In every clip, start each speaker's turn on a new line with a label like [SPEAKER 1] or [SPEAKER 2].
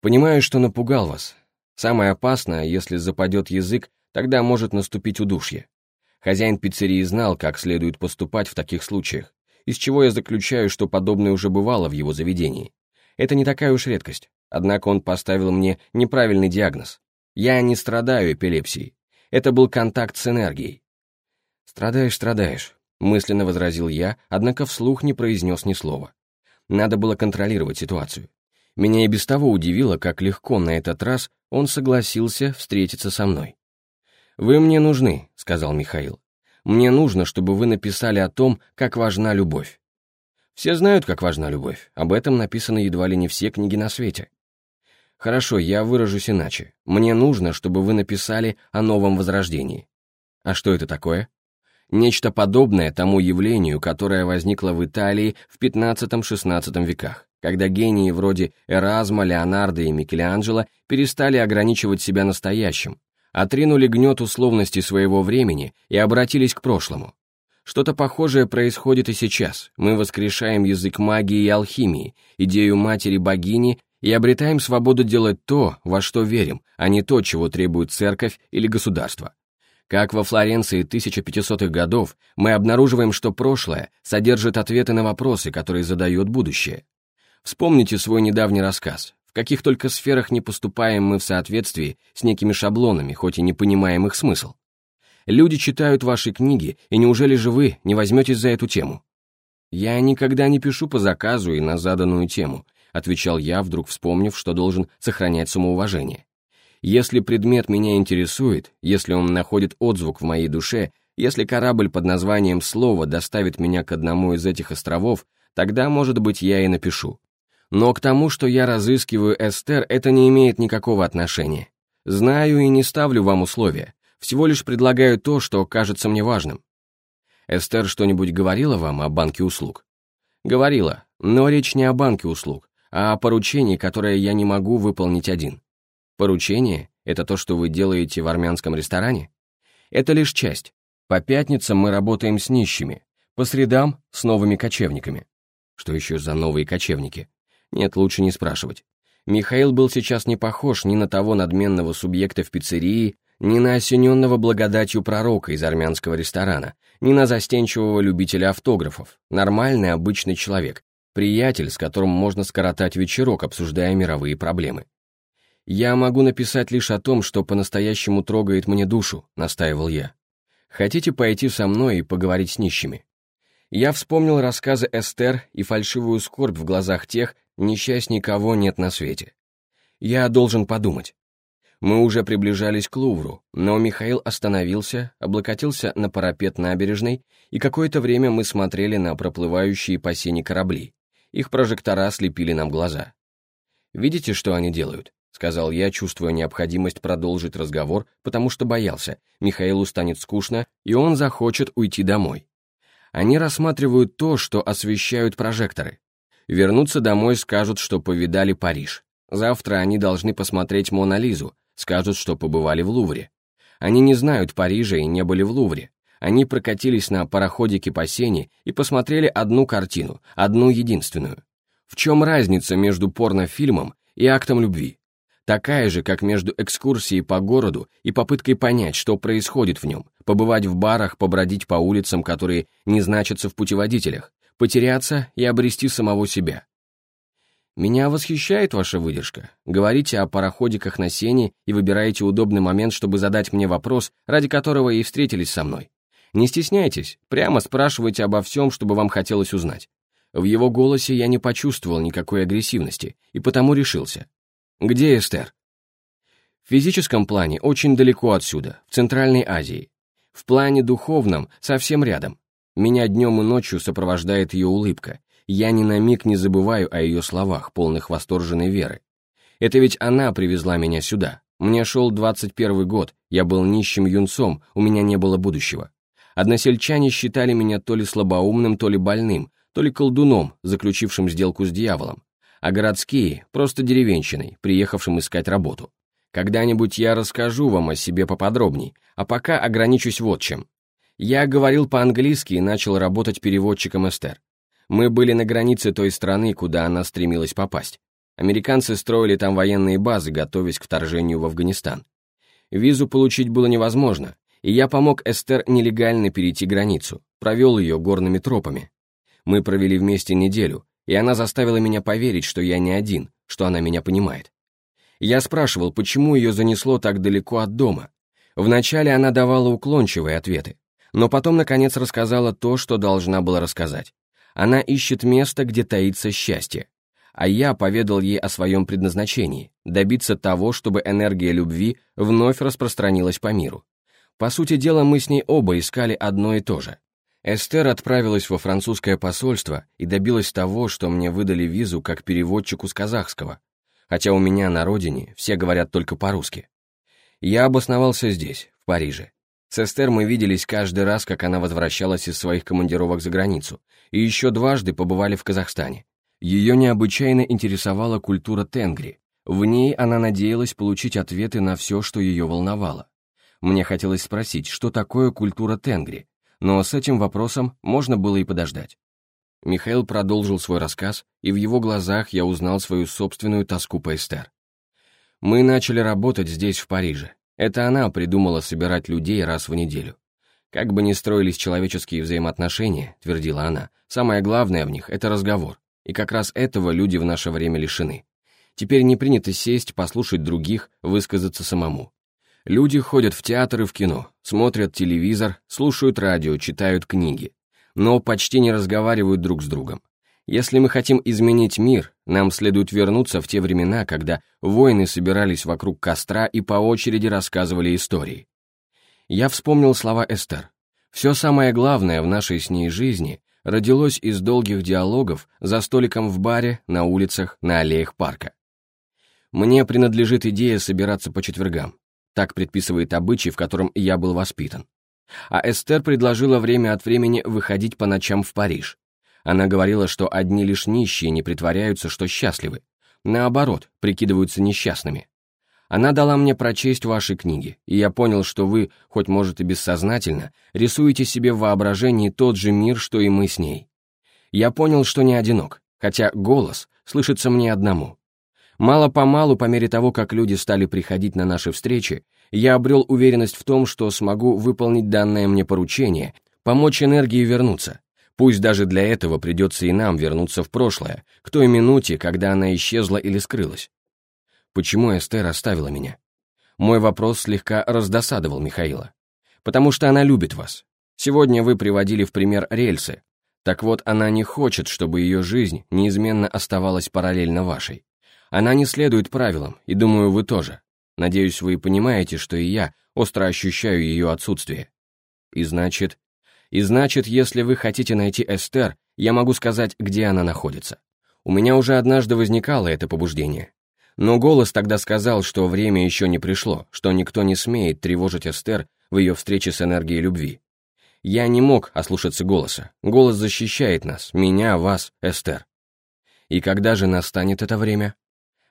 [SPEAKER 1] Понимаю, что напугал вас. Самое опасное, если западет язык, тогда может наступить удушье. Хозяин пиццерии знал, как следует поступать в таких случаях, из чего я заключаю, что подобное уже бывало в его заведении. Это не такая уж редкость, однако он поставил мне неправильный диагноз. Я не страдаю эпилепсией. Это был контакт с энергией. «Страдаешь, страдаешь», — мысленно возразил я, однако вслух не произнес ни слова. Надо было контролировать ситуацию. Меня и без того удивило, как легко на этот раз он согласился встретиться со мной. «Вы мне нужны», — сказал Михаил. «Мне нужно, чтобы вы написали о том, как важна любовь. Все знают, как важна любовь. Об этом написаны едва ли не все книги на свете. Хорошо, я выражусь иначе. Мне нужно, чтобы вы написали о новом возрождении. А что это такое? Нечто подобное тому явлению, которое возникло в Италии в XV-XVI веках когда гении вроде Эразма, Леонардо и Микеланджело перестали ограничивать себя настоящим, отринули гнет условности своего времени и обратились к прошлому. Что-то похожее происходит и сейчас. Мы воскрешаем язык магии и алхимии, идею матери-богини и обретаем свободу делать то, во что верим, а не то, чего требует церковь или государство. Как во Флоренции 1500-х годов, мы обнаруживаем, что прошлое содержит ответы на вопросы, которые задает будущее. Вспомните свой недавний рассказ. В каких только сферах не поступаем мы в соответствии с некими шаблонами, хоть и не понимаем их смысл. Люди читают ваши книги, и неужели же вы не возьметесь за эту тему? Я никогда не пишу по заказу и на заданную тему, отвечал я, вдруг вспомнив, что должен сохранять самоуважение. Если предмет меня интересует, если он находит отзвук в моей душе, если корабль под названием «Слово» доставит меня к одному из этих островов, тогда, может быть, я и напишу. Но к тому, что я разыскиваю Эстер, это не имеет никакого отношения. Знаю и не ставлю вам условия, всего лишь предлагаю то, что кажется мне важным. Эстер что-нибудь говорила вам о банке услуг? Говорила, но речь не о банке услуг, а о поручении, которое я не могу выполнить один. Поручение — это то, что вы делаете в армянском ресторане? Это лишь часть. По пятницам мы работаем с нищими, по средам — с новыми кочевниками. Что еще за новые кочевники? Нет, лучше не спрашивать. Михаил был сейчас не похож ни на того надменного субъекта в пиццерии, ни на осененного благодатью пророка из армянского ресторана, ни на застенчивого любителя автографов. Нормальный, обычный человек. Приятель, с которым можно скоротать вечерок, обсуждая мировые проблемы. «Я могу написать лишь о том, что по-настоящему трогает мне душу», — настаивал я. «Хотите пойти со мной и поговорить с нищими?» Я вспомнил рассказы Эстер и фальшивую скорбь в глазах тех, несчасть никого нет на свете. Я должен подумать. Мы уже приближались к Лувру, но Михаил остановился, облокотился на парапет набережной, и какое-то время мы смотрели на проплывающие по сене корабли. Их прожектора слепили нам глаза. «Видите, что они делают?» — сказал я, чувствуя необходимость продолжить разговор, потому что боялся, Михаилу станет скучно, и он захочет уйти домой. Они рассматривают то, что освещают прожекторы. Вернутся домой, скажут, что повидали Париж. Завтра они должны посмотреть Мона Лизу, скажут, что побывали в Лувре. Они не знают Парижа и не были в Лувре. Они прокатились на пароходике по Сене и посмотрели одну картину, одну единственную. В чем разница между порнофильмом и актом любви? такая же, как между экскурсией по городу и попыткой понять, что происходит в нем, побывать в барах, побродить по улицам, которые не значатся в путеводителях, потеряться и обрести самого себя. Меня восхищает ваша выдержка. Говорите о пароходиках на сене и выбираете удобный момент, чтобы задать мне вопрос, ради которого и встретились со мной. Не стесняйтесь, прямо спрашивайте обо всем, чтобы вам хотелось узнать. В его голосе я не почувствовал никакой агрессивности, и потому решился. Где Эстер? В физическом плане очень далеко отсюда, в Центральной Азии. В плане духовном совсем рядом. Меня днем и ночью сопровождает ее улыбка. Я ни на миг не забываю о ее словах, полных восторженной веры. Это ведь она привезла меня сюда. Мне шел 21 год, я был нищим юнцом, у меня не было будущего. Односельчане считали меня то ли слабоумным, то ли больным, то ли колдуном, заключившим сделку с дьяволом а городские — просто деревенщиной, приехавшим искать работу. Когда-нибудь я расскажу вам о себе поподробней, а пока ограничусь вот чем. Я говорил по-английски и начал работать переводчиком Эстер. Мы были на границе той страны, куда она стремилась попасть. Американцы строили там военные базы, готовясь к вторжению в Афганистан. Визу получить было невозможно, и я помог Эстер нелегально перейти границу, провел ее горными тропами. Мы провели вместе неделю, и она заставила меня поверить, что я не один, что она меня понимает. Я спрашивал, почему ее занесло так далеко от дома. Вначале она давала уклончивые ответы, но потом, наконец, рассказала то, что должна была рассказать. Она ищет место, где таится счастье. А я поведал ей о своем предназначении – добиться того, чтобы энергия любви вновь распространилась по миру. По сути дела, мы с ней оба искали одно и то же. Эстер отправилась во французское посольство и добилась того, что мне выдали визу как переводчику с казахского, хотя у меня на родине все говорят только по-русски. Я обосновался здесь, в Париже, с Эстер мы виделись каждый раз, как она возвращалась из своих командировок за границу, и еще дважды побывали в Казахстане. Ее необычайно интересовала культура тенгри. В ней она надеялась получить ответы на все, что ее волновало. Мне хотелось спросить, что такое культура тенгри, но с этим вопросом можно было и подождать. Михаил продолжил свой рассказ, и в его глазах я узнал свою собственную тоску по Эстер. Мы начали работать здесь, в Париже. Это она придумала собирать людей раз в неделю. Как бы ни строились человеческие взаимоотношения, твердила она, самое главное в них — это разговор. И как раз этого люди в наше время лишены. Теперь не принято сесть, послушать других, высказаться самому. Люди ходят в театр и в кино, смотрят телевизор, слушают радио, читают книги, но почти не разговаривают друг с другом. Если мы хотим изменить мир, нам следует вернуться в те времена, когда воины собирались вокруг костра и по очереди рассказывали истории. Я вспомнил слова Эстер. Все самое главное в нашей с ней жизни родилось из долгих диалогов за столиком в баре, на улицах, на аллеях парка. Мне принадлежит идея собираться по четвергам. Так предписывает обычай, в котором я был воспитан. А Эстер предложила время от времени выходить по ночам в Париж, она говорила, что одни лишь нищие не притворяются, что счастливы. Наоборот, прикидываются несчастными. Она дала мне прочесть ваши книги, и я понял, что вы, хоть может и бессознательно, рисуете себе в воображении тот же мир, что и мы с ней. Я понял, что не одинок, хотя голос слышится мне одному. Мало-помалу, по мере того, как люди стали приходить на наши встречи, я обрел уверенность в том, что смогу выполнить данное мне поручение, помочь энергии вернуться, Пусть даже для этого придется и нам вернуться в прошлое, к той минуте, когда она исчезла или скрылась. Почему Эстер оставила меня? Мой вопрос слегка раздосадовал Михаила. Потому что она любит вас. Сегодня вы приводили в пример рельсы. Так вот, она не хочет, чтобы ее жизнь неизменно оставалась параллельно вашей. Она не следует правилам, и думаю, вы тоже. Надеюсь, вы понимаете, что и я остро ощущаю ее отсутствие. И значит, и значит, если вы хотите найти Эстер, я могу сказать, где она находится. У меня уже однажды возникало это побуждение. Но голос тогда сказал, что время еще не пришло, что никто не смеет тревожить Эстер в ее встрече с энергией любви. Я не мог ослушаться голоса. Голос защищает нас, меня, вас, Эстер. И когда же настанет это время?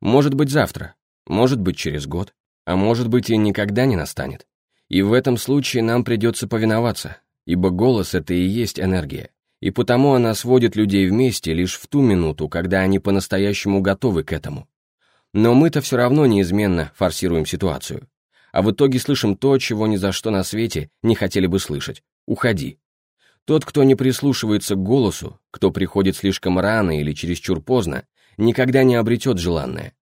[SPEAKER 1] Может быть, завтра, может быть, через год, а может быть, и никогда не настанет. И в этом случае нам придется повиноваться, ибо голос — это и есть энергия, и потому она сводит людей вместе лишь в ту минуту, когда они по-настоящему готовы к этому. Но мы-то все равно неизменно форсируем ситуацию. А в итоге слышим то, чего ни за что на свете не хотели бы слышать. Уходи. Тот, кто не прислушивается к голосу, кто приходит слишком рано или чересчур поздно, никогда не обретет желанное.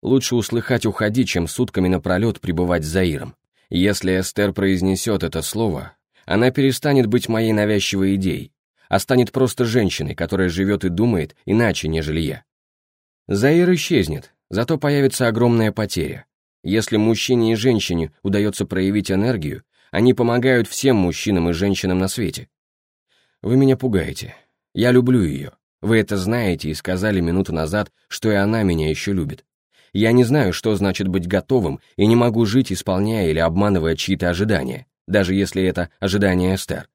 [SPEAKER 1] Лучше услыхать «уходи», чем сутками напролет пребывать с Заиром. Если Эстер произнесет это слово, она перестанет быть моей навязчивой идеей, а станет просто женщиной, которая живет и думает иначе, нежели я. Заир исчезнет, зато появится огромная потеря. Если мужчине и женщине удается проявить энергию, они помогают всем мужчинам и женщинам на свете. Вы меня пугаете. Я люблю ее. Вы это знаете и сказали минуту назад, что и она меня еще любит. Я не знаю, что значит быть готовым, и не могу жить, исполняя или обманывая чьи-то ожидания даже если это ожидание Эстер.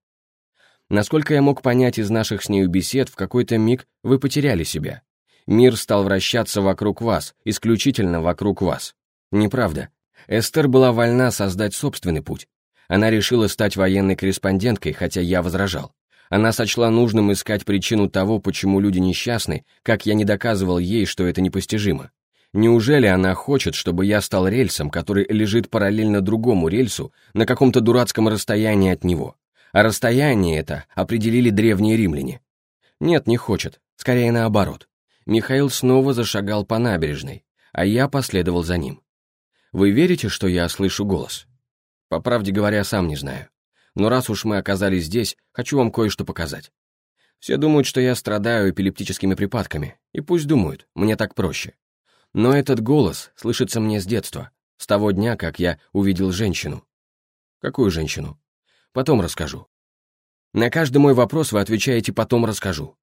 [SPEAKER 1] Насколько я мог понять из наших с нею бесед, в какой-то миг вы потеряли себя. Мир стал вращаться вокруг вас, исключительно вокруг вас. Неправда. Эстер была вольна создать собственный путь. Она решила стать военной корреспонденткой, хотя я возражал. Она сочла нужным искать причину того, почему люди несчастны, как я не доказывал ей, что это непостижимо. Неужели она хочет, чтобы я стал рельсом, который лежит параллельно другому рельсу на каком-то дурацком расстоянии от него? А расстояние это определили древние римляне. Нет, не хочет, скорее наоборот. Михаил снова зашагал по набережной, а я последовал за ним. Вы верите, что я слышу голос? По правде говоря, сам не знаю. Но раз уж мы оказались здесь, хочу вам кое-что показать. Все думают, что я страдаю эпилептическими припадками, и пусть думают, мне так проще. Но этот голос слышится мне с детства, с того дня, как я увидел женщину. Какую женщину? Потом расскажу. На каждый мой вопрос вы отвечаете «потом расскажу».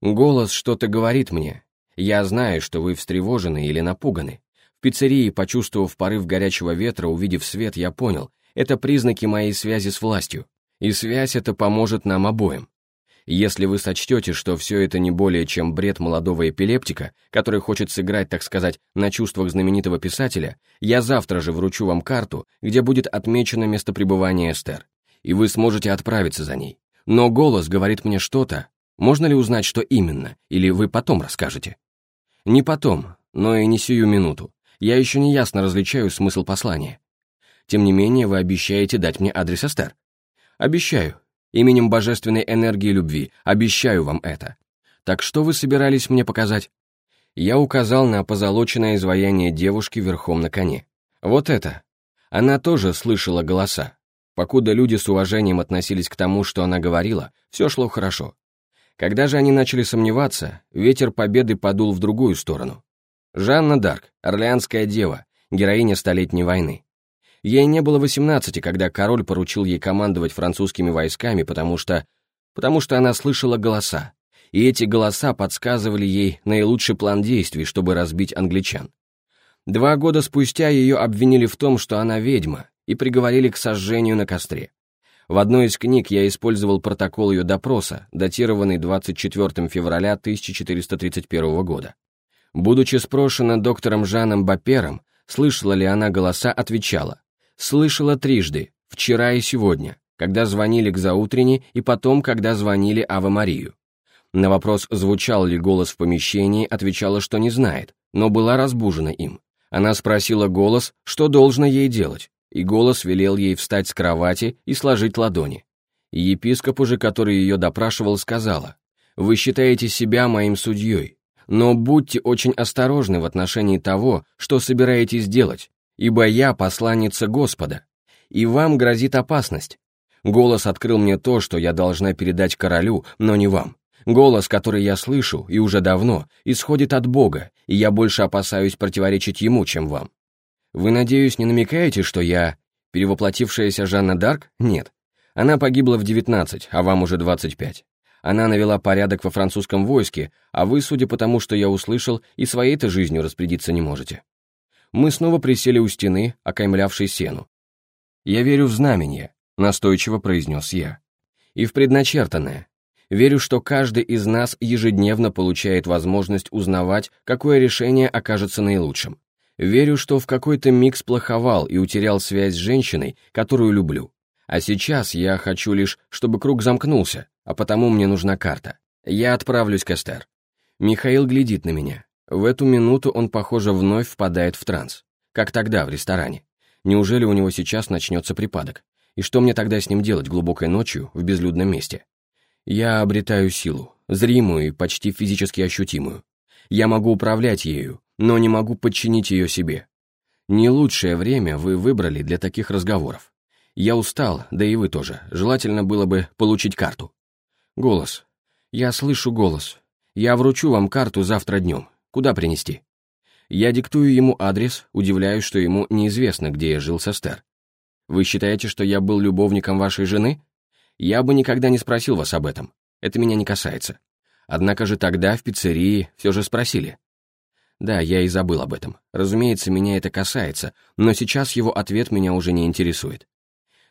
[SPEAKER 1] Голос что-то говорит мне. Я знаю, что вы встревожены или напуганы. В пиццерии, почувствовав порыв горячего ветра, увидев свет, я понял, это признаки моей связи с властью. И связь эта поможет нам обоим. Если вы сочтете, что все это не более чем бред молодого эпилептика, который хочет сыграть, так сказать, на чувствах знаменитого писателя, я завтра же вручу вам карту, где будет отмечено место пребывания Эстер и вы сможете отправиться за ней. Но голос говорит мне что-то. Можно ли узнать, что именно, или вы потом расскажете? Не потом, но и не сию минуту. Я еще не ясно различаю смысл послания. Тем не менее, вы обещаете дать мне адрес Эстер. Обещаю. Именем божественной энергии любви. Обещаю вам это. Так что вы собирались мне показать? Я указал на позолоченное изваяние девушки верхом на коне. Вот это. Она тоже слышала голоса. Покуда люди с уважением относились к тому, что она говорила, все шло хорошо. Когда же они начали сомневаться, ветер победы подул в другую сторону. Жанна Дарк, орлеанская дева, героиня Столетней войны. Ей не было 18, когда король поручил ей командовать французскими войсками, потому что... потому что она слышала голоса. И эти голоса подсказывали ей наилучший план действий, чтобы разбить англичан. Два года спустя ее обвинили в том, что она ведьма, и приговорили к сожжению на костре. В одной из книг я использовал протокол ее допроса, датированный 24 февраля 1431 года. Будучи спрошена доктором Жаном Бапером, слышала ли она голоса, отвечала. Слышала трижды, вчера и сегодня, когда звонили к заутренне и потом, когда звонили Ава Марию. На вопрос, звучал ли голос в помещении, отвечала, что не знает, но была разбужена им. Она спросила голос, что должно ей делать и голос велел ей встать с кровати и сложить ладони. И епископ уже, который ее допрашивал, сказала, «Вы считаете себя моим судьей, но будьте очень осторожны в отношении того, что собираетесь делать, ибо я посланница Господа, и вам грозит опасность. Голос открыл мне то, что я должна передать королю, но не вам. Голос, который я слышу, и уже давно, исходит от Бога, и я больше опасаюсь противоречить ему, чем вам. Вы, надеюсь, не намекаете, что я... Перевоплотившаяся Жанна Дарк? Нет. Она погибла в 19, а вам уже 25. Она навела порядок во французском войске, а вы, судя по тому, что я услышал, и своей-то жизнью распорядиться не можете. Мы снова присели у стены, окаймлявшей сену. «Я верю в знамение», — настойчиво произнес я. «И в предначертанное. Верю, что каждый из нас ежедневно получает возможность узнавать, какое решение окажется наилучшим. Верю, что в какой-то миг сплоховал и утерял связь с женщиной, которую люблю. А сейчас я хочу лишь, чтобы круг замкнулся, а потому мне нужна карта. Я отправлюсь к Эстер. Михаил глядит на меня. В эту минуту он, похоже, вновь впадает в транс. Как тогда, в ресторане. Неужели у него сейчас начнется припадок? И что мне тогда с ним делать глубокой ночью в безлюдном месте? Я обретаю силу, зримую и почти физически ощутимую. Я могу управлять ею, но не могу подчинить ее себе. Не лучшее время вы выбрали для таких разговоров. Я устал, да и вы тоже. Желательно было бы получить карту. Голос. Я слышу голос. Я вручу вам карту завтра днем. Куда принести? Я диктую ему адрес, удивляюсь, что ему неизвестно, где я жил с Эстер. Вы считаете, что я был любовником вашей жены? Я бы никогда не спросил вас об этом. Это меня не касается. Однако же тогда в пиццерии все же спросили. Да, я и забыл об этом. Разумеется, меня это касается, но сейчас его ответ меня уже не интересует.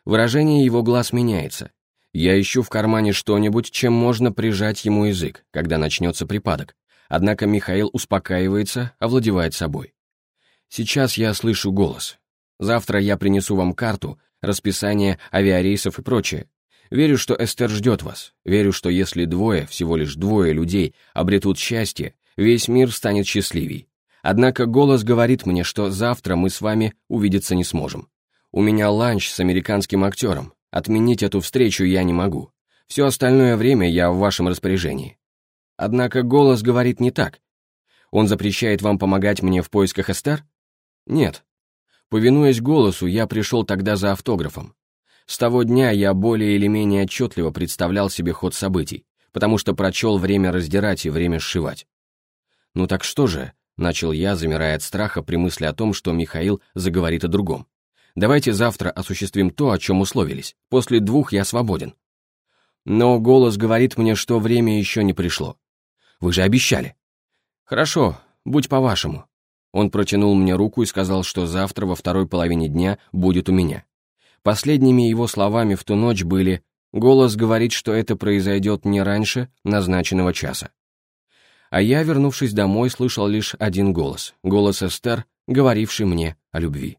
[SPEAKER 1] Выражение его глаз меняется. Я ищу в кармане что-нибудь, чем можно прижать ему язык, когда начнется припадок. Однако Михаил успокаивается, овладевает собой. Сейчас я слышу голос. Завтра я принесу вам карту, расписание авиарейсов и прочее. Верю, что Эстер ждет вас. Верю, что если двое, всего лишь двое людей, обретут счастье, весь мир станет счастливей. Однако голос говорит мне, что завтра мы с вами увидеться не сможем. У меня ланч с американским актером. Отменить эту встречу я не могу. Все остальное время я в вашем распоряжении. Однако голос говорит не так. Он запрещает вам помогать мне в поисках Эстер? Нет. Повинуясь голосу, я пришел тогда за автографом. С того дня я более или менее отчетливо представлял себе ход событий, потому что прочел время раздирать и время сшивать. «Ну так что же?» — начал я, замирая от страха при мысли о том, что Михаил заговорит о другом. «Давайте завтра осуществим то, о чем условились. После двух я свободен». Но голос говорит мне, что время еще не пришло. «Вы же обещали». «Хорошо, будь по-вашему». Он протянул мне руку и сказал, что завтра во второй половине дня будет у меня. Последними его словами в ту ночь были «Голос говорит, что это произойдет не раньше назначенного часа». А я, вернувшись домой, слышал лишь один голос, голос Эстер, говоривший мне о любви.